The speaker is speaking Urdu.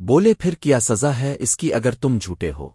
بولے پھر کیا سزا ہے اس کی اگر تم جھوٹے ہو۔